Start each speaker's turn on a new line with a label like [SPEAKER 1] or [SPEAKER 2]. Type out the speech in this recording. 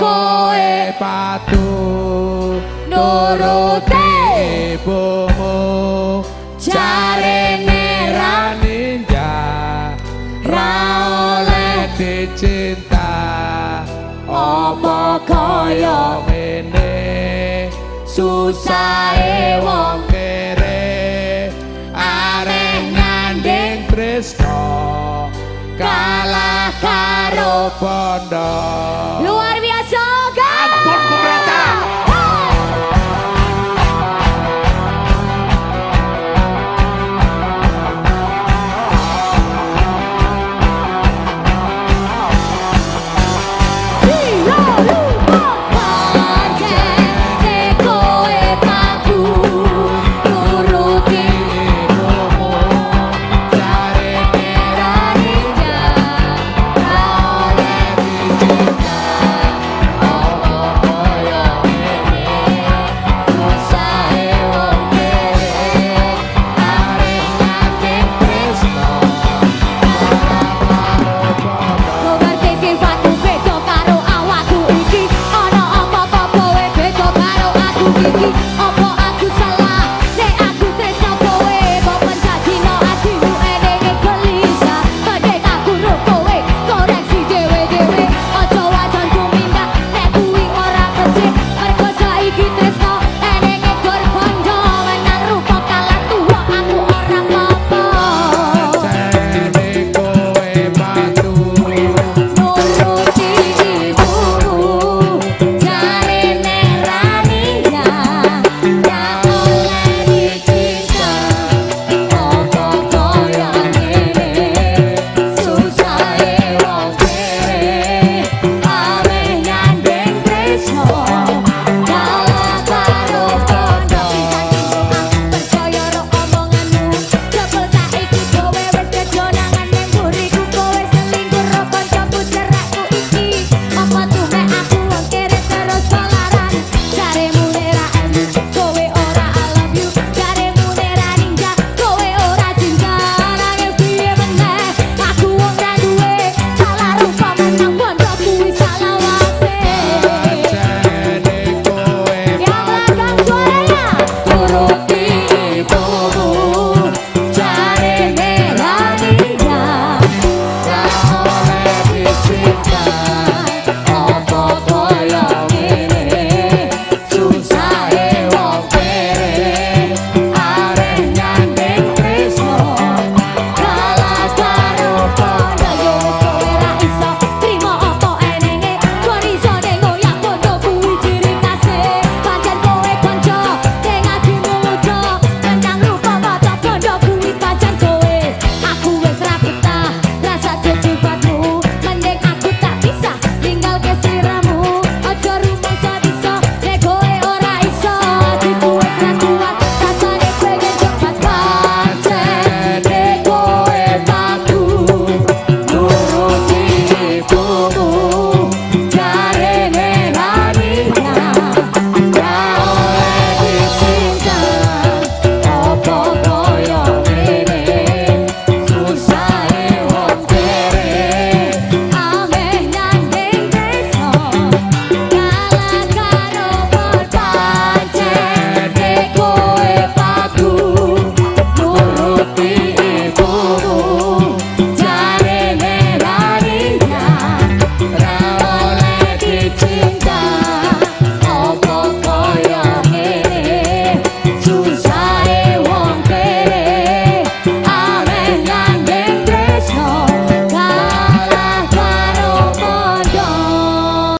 [SPEAKER 1] koe patu nuruti ibumu
[SPEAKER 2] jarene ra
[SPEAKER 1] ninja
[SPEAKER 2] ra oleh
[SPEAKER 1] dicinta.
[SPEAKER 2] Opo kaya
[SPEAKER 1] ngene?
[SPEAKER 2] Susah wong
[SPEAKER 1] kere areh nganding tresno kalah karo bondo.